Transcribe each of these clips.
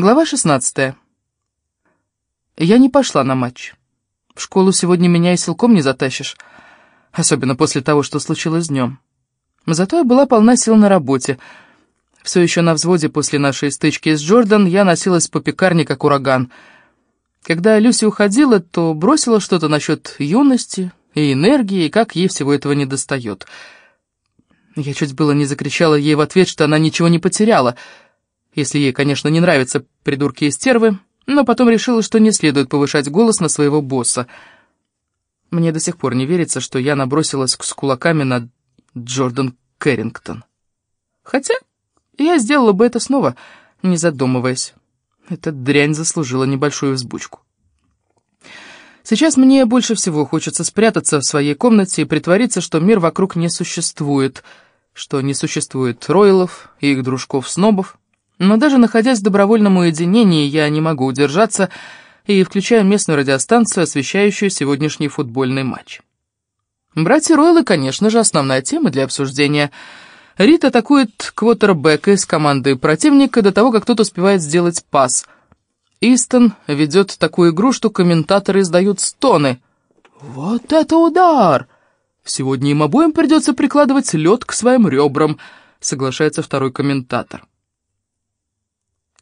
Глава 16. Я не пошла на матч. В школу сегодня меня и силком не затащишь, особенно после того, что случилось днем. Зато я была полна сил на работе. Все еще на взводе после нашей стычки с Джордан я носилась по пекарне, как ураган. Когда Люси уходила, то бросила что-то насчет юности и энергии, и как ей всего этого недостает. Я чуть было не закричала ей в ответ, что она ничего не потеряла — если ей, конечно, не нравятся придурки и стервы, но потом решила, что не следует повышать голос на своего босса. Мне до сих пор не верится, что я набросилась с кулаками на Джордан Кэррингтон. Хотя я сделала бы это снова, не задумываясь. Эта дрянь заслужила небольшую взбучку. Сейчас мне больше всего хочется спрятаться в своей комнате и притвориться, что мир вокруг не существует, что не существует Ройлов и их дружков-снобов, но даже находясь в добровольном уединении, я не могу удержаться и включаю местную радиостанцию, освещающую сегодняшний футбольный матч. Братья Ройлы, конечно же, основная тема для обсуждения. Рид атакует квотербека из команды противника до того, как тот успевает сделать пас. Истон ведет такую игру, что комментаторы издают стоны. «Вот это удар! Сегодня им обоим придется прикладывать лед к своим ребрам», соглашается второй комментатор.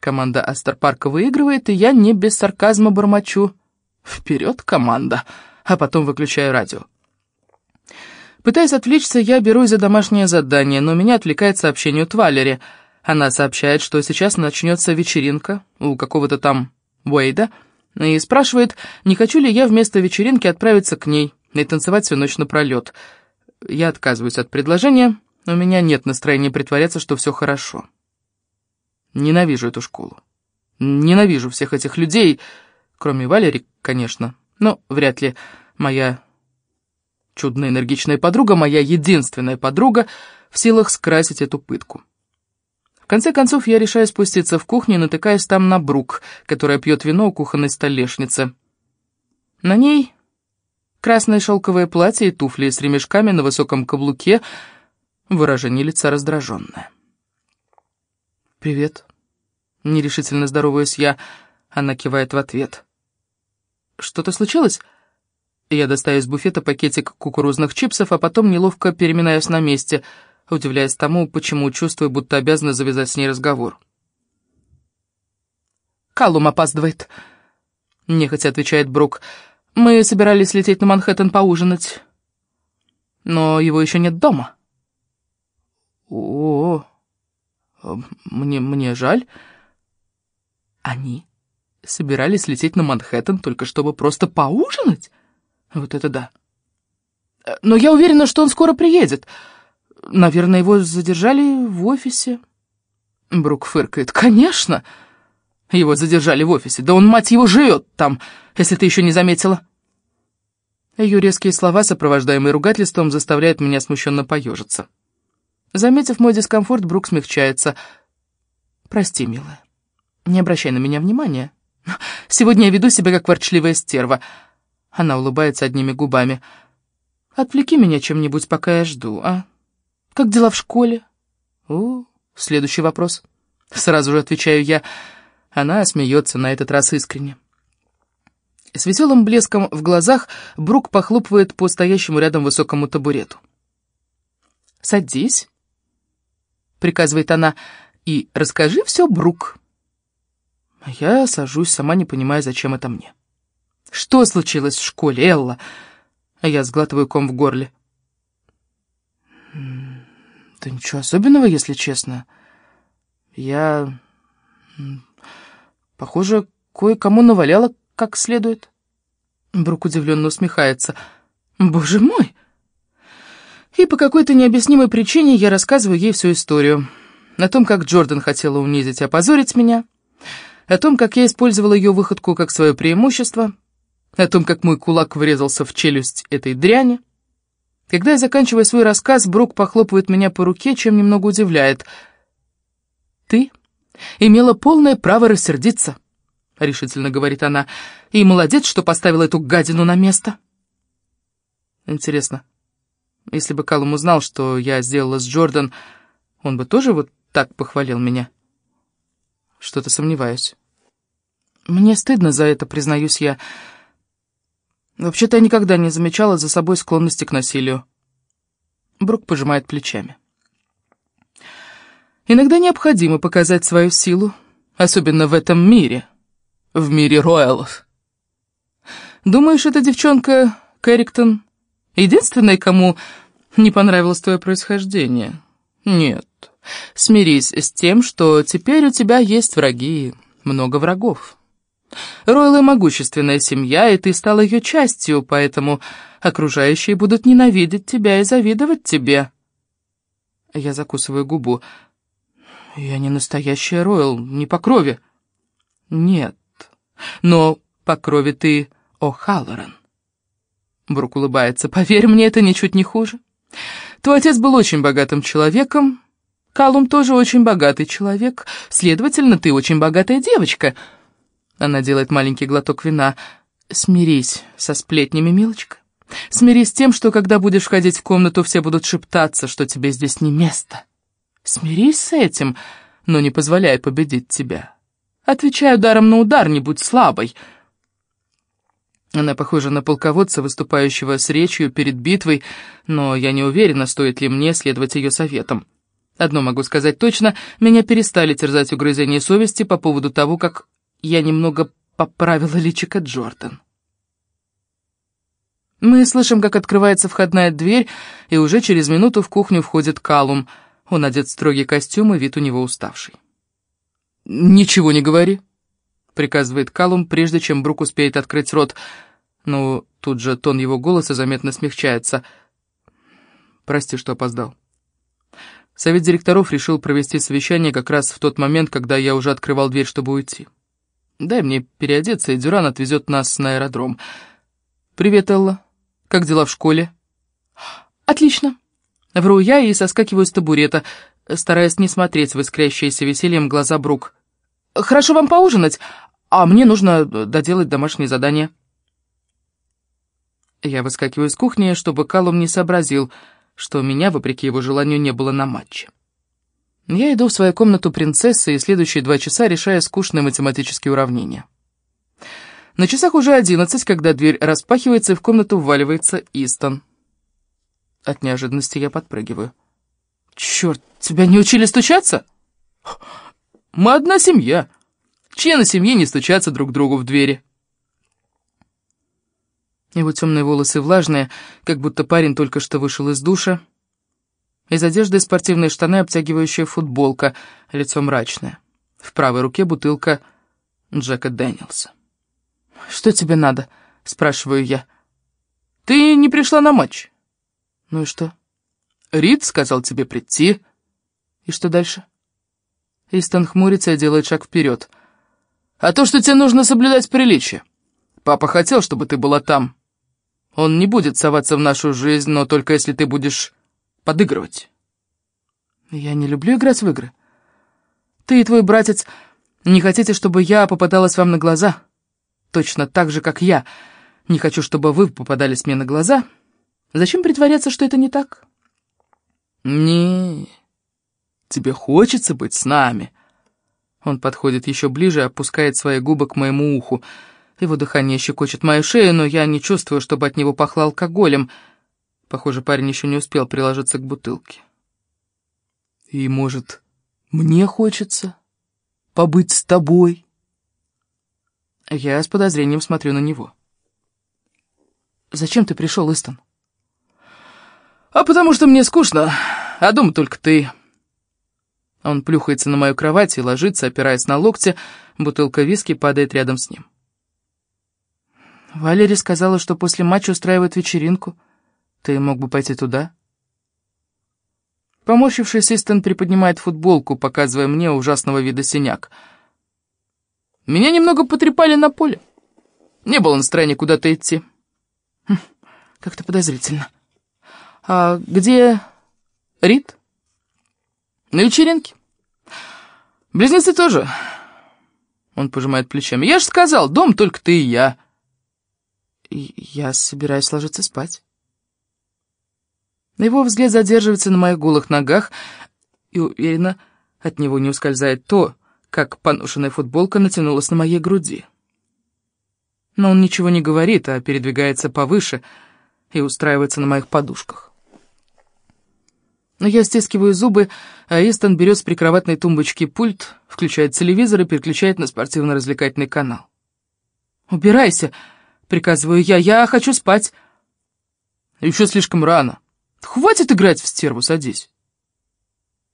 Команда Астер-парка выигрывает, и я не без сарказма бормочу. Вперед, команда! А потом выключаю радио. Пытаясь отвлечься, я берусь за домашнее задание, но меня отвлекает сообщение от Валери. Она сообщает, что сейчас начнется вечеринка у какого-то там Уэйда, и спрашивает, не хочу ли я вместо вечеринки отправиться к ней и танцевать всю ночь напролет. Я отказываюсь от предложения, у меня нет настроения притворяться, что все хорошо. Ненавижу эту школу. Ненавижу всех этих людей, кроме Валери, конечно. Но вряд ли моя чудная энергичная подруга, моя единственная подруга, в силах скрасить эту пытку. В конце концов, я решаю спуститься в кухню и натыкаюсь там на Брук, которая пьет вино у кухонной столешницы. На ней красное шелковое платье и туфли с ремешками на высоком каблуке, выражение лица раздраженное. «Привет», — нерешительно здороваюсь я. Она кивает в ответ. «Что-то случилось?» Я достаю из буфета пакетик кукурузных чипсов, а потом неловко переминаюсь на месте, удивляясь тому, почему чувствую, будто обязана завязать с ней разговор. «Каллум опаздывает», — нехотя отвечает Брук. «Мы собирались лететь на Манхэттен поужинать, но его еще нет дома». «О-о-о», мне, мне жаль. Они собирались лететь на Манхэттен только чтобы просто поужинать? Вот это да. Но я уверена, что он скоро приедет. Наверное, его задержали в офисе. Брук фыркает. Конечно, его задержали в офисе. Да он, мать его, живет там, если ты еще не заметила. Ее резкие слова, сопровождаемые ругательством, заставляют меня смущенно поежиться. Заметив мой дискомфорт, Брук смягчается. «Прости, милая, не обращай на меня внимания. Сегодня я веду себя как ворчливая стерва». Она улыбается одними губами. «Отвлеки меня чем-нибудь, пока я жду, а? Как дела в школе?» «О, следующий вопрос». Сразу же отвечаю я. Она смеется на этот раз искренне. С веселым блеском в глазах Брук похлопывает по стоящему рядом высокому табурету. «Садись — приказывает она, — «и расскажи все, Брук». Я сажусь, сама не понимая, зачем это мне. «Что случилось в школе, Элла?» А я сглатываю ком в горле. «Да ничего особенного, если честно. Я, похоже, кое-кому наваляла как следует». Брук удивленно усмехается. «Боже мой!» И по какой-то необъяснимой причине я рассказываю ей всю историю. О том, как Джордан хотела унизить и опозорить меня. О том, как я использовала ее выходку как свое преимущество. О том, как мой кулак врезался в челюсть этой дряни. Когда я заканчиваю свой рассказ, Брук похлопывает меня по руке, чем немного удивляет. «Ты имела полное право рассердиться», — решительно говорит она. «И молодец, что поставила эту гадину на место». Интересно, если бы Калум узнал, что я сделала с Джордан, он бы тоже вот так похвалил меня? Что-то сомневаюсь. Мне стыдно за это, признаюсь я. Вообще-то я никогда не замечала за собой склонности к насилию. Брук пожимает плечами. Иногда необходимо показать свою силу, особенно в этом мире, в мире роялов. Думаешь, эта девчонка, Кэрриктон, единственная, кому не понравилось твое происхождение? Нет. Смирись с тем, что теперь у тебя есть враги, много врагов. Ройлы — могущественная семья, и ты стала ее частью, поэтому окружающие будут ненавидеть тебя и завидовать тебе. Я закусываю губу. Я не настоящая Ройл, не по крови. Нет, но по крови ты О'Халлоран. Брук улыбается. Поверь мне, это ничуть не хуже. Твой отец был очень богатым человеком. Калум тоже очень богатый человек. Следовательно, ты очень богатая девочка — она делает маленький глоток вина. «Смирись со сплетнями, милочка. Смирись с тем, что когда будешь входить в комнату, все будут шептаться, что тебе здесь не место. Смирись с этим, но не позволяй победить тебя. Отвечай ударом на удар, не будь слабой». Она похожа на полководца, выступающего с речью перед битвой, но я не уверена, стоит ли мне следовать ее советам. Одно могу сказать точно, меня перестали терзать угрызения совести по поводу того, как я немного поправила личико Джордан. Мы слышим, как открывается входная дверь, и уже через минуту в кухню входит Калум. Он одет в строгий костюм, и вид у него уставший. «Ничего не говори», — приказывает Калум, прежде чем Брук успеет открыть рот. Но тут же тон его голоса заметно смягчается. «Прости, что опоздал». Совет директоров решил провести совещание как раз в тот момент, когда я уже открывал дверь, чтобы уйти. Дай мне переодеться, и Дюран отвезет нас на аэродром. Привет, Элла. Как дела в школе? Отлично. Вру я и соскакиваю с табурета, стараясь не смотреть в искрящиеся весельем глаза Брук. Хорошо вам поужинать, а мне нужно доделать домашнее задание. Я выскакиваю из кухни, чтобы Калум не сообразил, что меня, вопреки его желанию, не было на матче. Я иду в свою комнату принцессы и следующие два часа решаю скучные математические уравнения. На часах уже одиннадцать, когда дверь распахивается, и в комнату вваливается Истон. От неожиданности я подпрыгиваю. «Черт, тебя не учили стучаться?» «Мы одна семья. Члены семьи не стучатся друг другу в двери». Его темные волосы влажные, как будто парень только что вышел из душа. Из одежды спортивные штаны, обтягивающая футболка, лицо мрачное. В правой руке бутылка Джека Дэниелса. «Что тебе надо?» — спрашиваю я. «Ты не пришла на матч». «Ну и что?» «Рид сказал тебе прийти». «И что дальше?» Истон хмурится и делает шаг вперед. «А то, что тебе нужно соблюдать приличие. Папа хотел, чтобы ты была там. Он не будет соваться в нашу жизнь, но только если ты будешь подыгрывать. Я не люблю играть в игры. Ты и твой братец не хотите, чтобы я попадалась вам на глаза? Точно так же, как я. Не хочу, чтобы вы попадались мне на глаза. Зачем притворяться, что это не так? Не, тебе хочется быть с нами. Он подходит еще ближе, опускает свои губы к моему уху. Его дыхание щекочет мою шею, но я не чувствую, чтобы от него пахло алкоголем — Похоже, парень еще не успел приложиться к бутылке. И, может, мне хочется побыть с тобой? Я с подозрением смотрю на него. Зачем ты пришел, Истон? А потому что мне скучно, а дома только ты. Он плюхается на мою кровать и ложится, опираясь на локти, бутылка виски падает рядом с ним. Валерия сказала, что после матча устраивает вечеринку. Ты мог бы пойти туда?» Поморщившись, Истон приподнимает футболку, показывая мне ужасного вида синяк. «Меня немного потрепали на поле. Не было настроения куда-то идти». Хм, «Как-то подозрительно. А где Рид?» «На вечеринке. Близнецы тоже». Он пожимает плечами. «Я же сказал, дом только ты и я». «Я собираюсь ложиться спать». Его взгляд задерживается на моих голых ногах, и уверенно от него не ускользает то, как поношенная футболка натянулась на моей груди. Но он ничего не говорит, а передвигается повыше и устраивается на моих подушках. Но я стискиваю зубы, а Истон берет с прикроватной тумбочки пульт, включает телевизор и переключает на спортивно-развлекательный канал. «Убирайся!» — приказываю я. «Я хочу спать!» «Еще слишком рано. Хватит играть в стерву, садись!»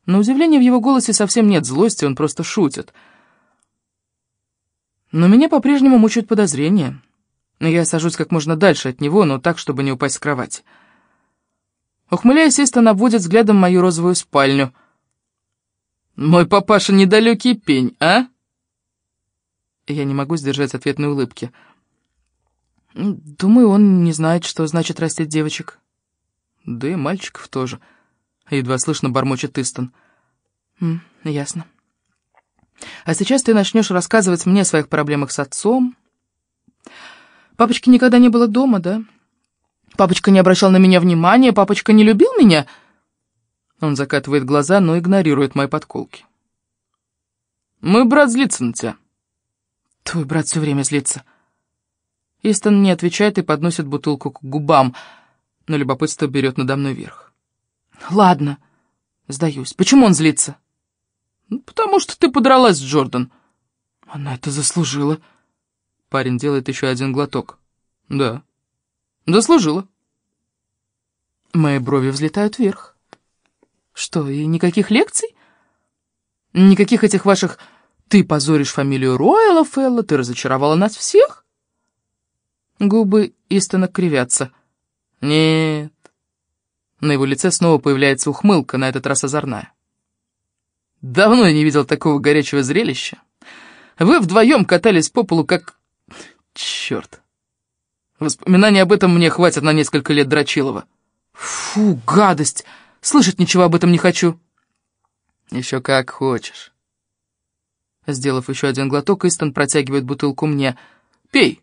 На удивление в его голосе совсем нет злости, он просто шутит. Но меня по-прежнему мучают подозрения. Я сажусь как можно дальше от него, но так, чтобы не упасть с кровати. Ухмыляясь, Истон обводит взглядом мою розовую спальню. «Мой папаша недалекий пень, а?» Я не могу сдержать ответной улыбки. Думаю, он не знает, что значит растить девочек. Да и мальчиков тоже. Едва слышно бормочет Истон. Ясно. А сейчас ты начнешь рассказывать мне о своих проблемах с отцом. Папочки никогда не было дома, да? Папочка не обращал на меня внимания, папочка не любил меня. Он закатывает глаза, но игнорирует мои подколки. Мой брат злится на тебя. Твой брат все время злится. Истон не отвечает и подносит бутылку к губам, но любопытство берет надо мной верх. Ладно, сдаюсь. Почему он злится? Ну, потому что ты подралась Джордан. Она это заслужила. Парень делает еще один глоток. Да, заслужила. Мои брови взлетают вверх. Что, и никаких лекций? Никаких этих ваших «ты позоришь фамилию Ройла, Фелла, ты разочаровала нас всех»? Губы Истона кривятся. Нет. На его лице снова появляется ухмылка, на этот раз озорная. Давно я не видел такого горячего зрелища. Вы вдвоем катались по полу, как... Черт. Воспоминаний об этом мне хватит на несколько лет Драчилова. Фу, гадость! Слышать ничего об этом не хочу. Еще как хочешь. Сделав еще один глоток, Истон протягивает бутылку мне. Пей.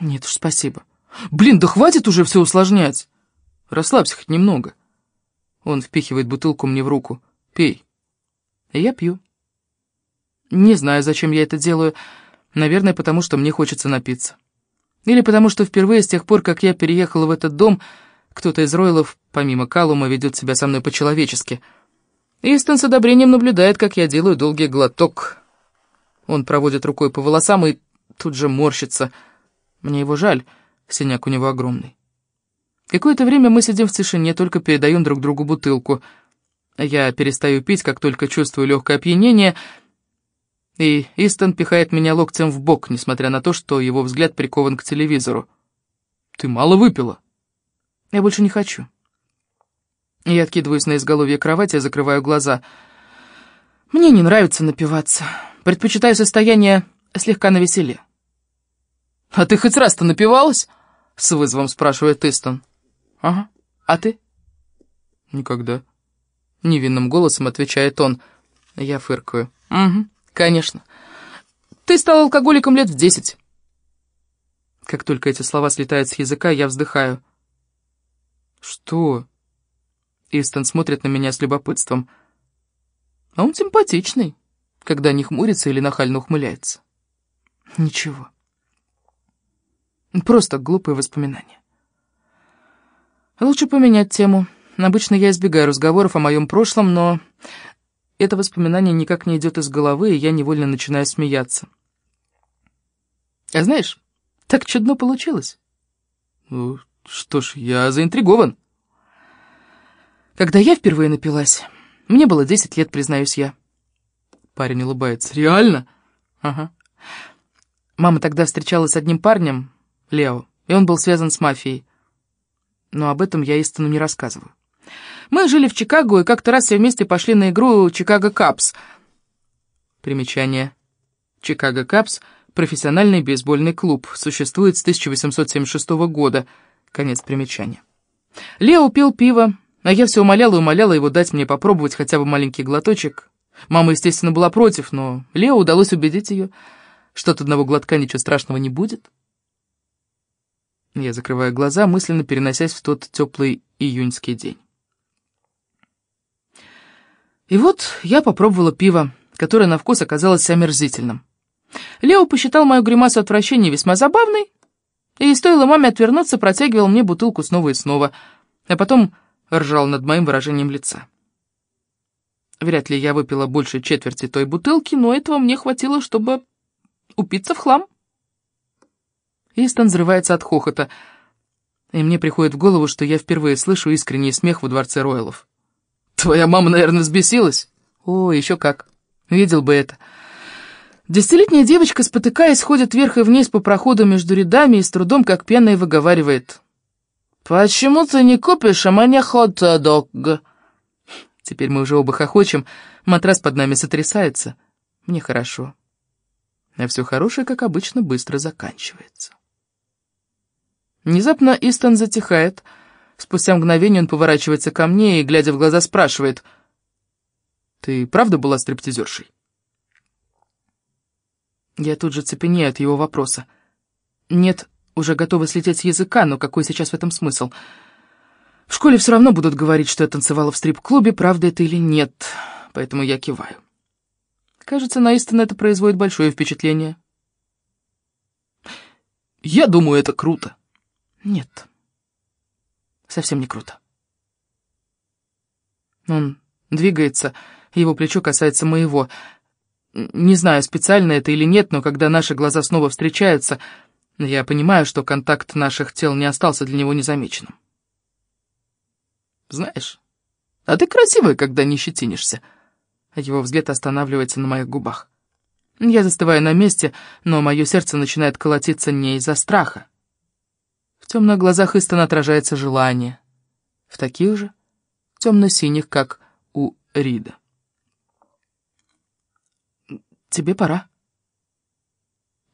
Нет уж, спасибо. Блин, да хватит уже все усложнять. Расслабься хоть немного. Он впихивает бутылку мне в руку. Пей. Я пью. Не знаю, зачем я это делаю. Наверное, потому что мне хочется напиться. Или потому что впервые с тех пор, как я переехала в этот дом, кто-то из Ройлов, помимо Калума, ведет себя со мной по-человечески. Истон с одобрением наблюдает, как я делаю долгий глоток. Он проводит рукой по волосам и тут же морщится. Мне его жаль, синяк у него огромный. Какое-то время мы сидим в тишине, только передаем друг другу бутылку. Я перестаю пить, как только чувствую легкое опьянение, и Истон пихает меня локтем в бок, несмотря на то, что его взгляд прикован к телевизору. «Ты мало выпила». Я больше не хочу. Я откидываюсь на изголовье кровати, закрываю глаза. Мне не нравится напиваться. Предпочитаю состояние слегка навеселе. «А ты хоть раз-то напивалась?» — с вызовом спрашивает Истон. «Ага. А ты?» «Никогда». Невинным голосом отвечает он. Я фыркаю. «Угу, конечно. Ты стал алкоголиком лет в десять». Как только эти слова слетают с языка, я вздыхаю. «Что?» Истон смотрит на меня с любопытством. А он симпатичный, когда не хмурится или нахально ухмыляется. Ничего. Просто глупые воспоминания. Лучше поменять тему. Обычно я избегаю разговоров о моем прошлом, но это воспоминание никак не идет из головы, и я невольно начинаю смеяться. А знаешь, так чудно получилось. Ну, что ж, я заинтригован. Когда я впервые напилась, мне было десять лет, признаюсь я. Парень улыбается. Реально? Ага. Мама тогда встречалась с одним парнем, Лео, и он был связан с мафией. Но об этом я Истону не рассказываю. Мы жили в Чикаго, и как-то раз все вместе пошли на игру «Чикаго Капс». Примечание. «Чикаго Капс» — профессиональный бейсбольный клуб, существует с 1876 года. Конец примечания. Лео пил пиво, а я все умоляла и умоляла его дать мне попробовать хотя бы маленький глоточек. Мама, естественно, была против, но Лео удалось убедить ее, что от одного глотка ничего страшного не будет. Я закрываю глаза, мысленно переносясь в тот теплый июньский день. И вот я попробовала пиво, которое на вкус оказалось омерзительным. Лео посчитал мою гримасу отвращения весьма забавной И стоило маме отвернуться, протягивал мне бутылку снова и снова, а потом ржал над моим выражением лица. Вряд ли я выпила больше четверти той бутылки, но этого мне хватило, чтобы упиться в хлам. Истон взрывается от хохота, и мне приходит в голову, что я впервые слышу искренний смех во дворце Ройлов. «Твоя мама, наверное, взбесилась?» «О, еще как. Видел бы это». Десятилетняя девочка, спотыкаясь, ходит вверх и вниз по проходу между рядами и с трудом, как пьяная, выговаривает. «Почему ты не купишь, а мне хот-дог?» Теперь мы уже оба хохочем, матрас под нами сотрясается. Мне хорошо. А все хорошее, как обычно, быстро заканчивается. Внезапно Истон затихает. Спустя мгновение он поворачивается ко мне и, глядя в глаза, спрашивает. «Ты правда была стриптизершей?» Я тут же цепенею от его вопроса. Нет, уже готова слететь с языка, но какой сейчас в этом смысл? В школе все равно будут говорить, что я танцевала в стрип-клубе, правда это или нет, поэтому я киваю. Кажется, на Истона это производит большое впечатление. Я думаю, это круто. Нет, совсем не круто. Он двигается, его плечо касается моего. Не знаю, специально это или нет, но когда наши глаза снова встречаются, я понимаю, что контакт наших тел не остался для него незамеченным. Знаешь, а ты красивая, когда не щетинишься. Его взгляд останавливается на моих губах. Я застываю на месте, но мое сердце начинает колотиться не из-за страха. Темных глазах Истона отражается желание. В таких же, темно-синих, как у Рида. «Тебе пора».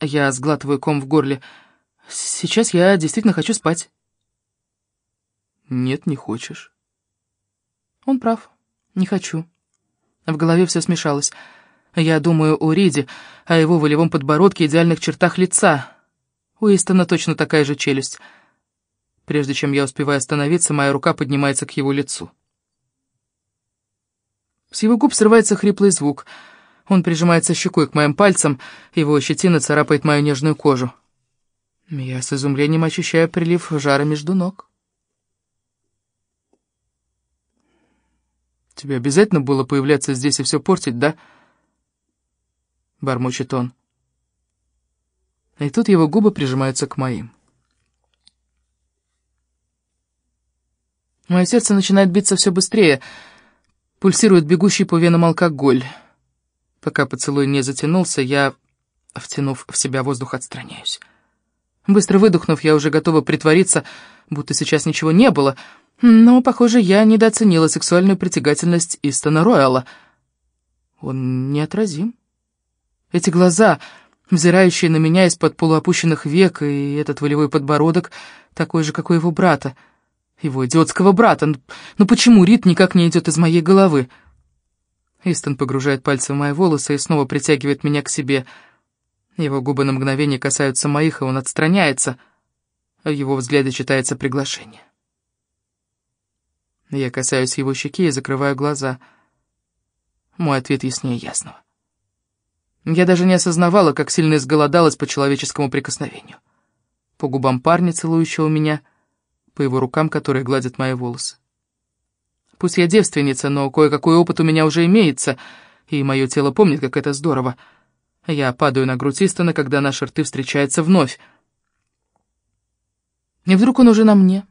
Я сглатываю ком в горле. «Сейчас я действительно хочу спать». «Нет, не хочешь». Он прав. Не хочу. В голове все смешалось. Я думаю о Риде, о его волевом подбородке идеальных чертах лица. У Истона точно такая же челюсть. Прежде чем я успеваю остановиться, моя рука поднимается к его лицу. С его губ срывается хриплый звук — он прижимается щекой к моим пальцам, его щетина царапает мою нежную кожу. Я с изумлением ощущаю прилив жара между ног. «Тебе обязательно было появляться здесь и все портить, да?» Бормочет он. И тут его губы прижимаются к моим. Мое сердце начинает биться все быстрее, пульсирует бегущий по венам алкоголь. Пока поцелуй не затянулся, я, втянув в себя воздух, отстраняюсь. Быстро выдохнув, я уже готова притвориться, будто сейчас ничего не было, но, похоже, я недооценила сексуальную притягательность Истона Ройала. Он неотразим. Эти глаза, взирающие на меня из-под полуопущенных век, и этот волевой подбородок, такой же, как у его брата, его идиотского брата. Но ну почему Рит никак не идет из моей головы? Истон погружает пальцы в мои волосы и снова притягивает меня к себе. Его губы на мгновение касаются моих, и он отстраняется. В его взгляде читается приглашение. Я касаюсь его щеки и закрываю глаза. Мой ответ яснее ясного. Я даже не осознавала, как сильно изголодалась по человеческому прикосновению. По губам парня, целующего меня, по его рукам, которые гладят мои волосы. Пусть я девственница, но кое-какой опыт у меня уже имеется, и мое тело помнит, как это здорово. Я падаю на грудь Истона, когда наши рты встречаются вновь. И вдруг он уже на мне.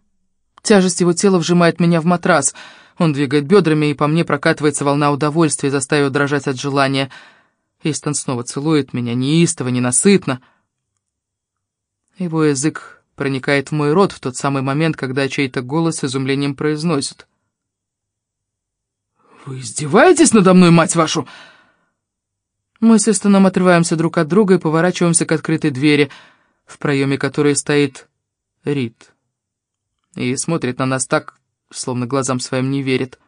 Тяжесть его тела вжимает меня в матрас. Он двигает бедрами, и по мне прокатывается волна удовольствия, заставив дрожать от желания. Истон снова целует меня, неистово, ненасытно. Его язык проникает в мой рот в тот самый момент, когда чей-то голос с изумлением произносит. «Вы издеваетесь надо мной, мать вашу?» Мы с Эстоном отрываемся друг от друга и поворачиваемся к открытой двери, в проеме которой стоит Рид. И смотрит на нас так, словно глазам своим не верит.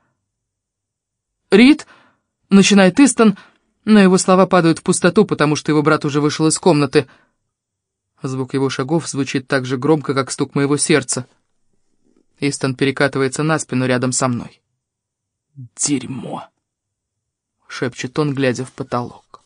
«Рид!» — начинает Истон, но его слова падают в пустоту, потому что его брат уже вышел из комнаты. Звук его шагов звучит так же громко, как стук моего сердца. Истон перекатывается на спину рядом со мной. «Дерьмо!» — шепчет он, глядя в потолок.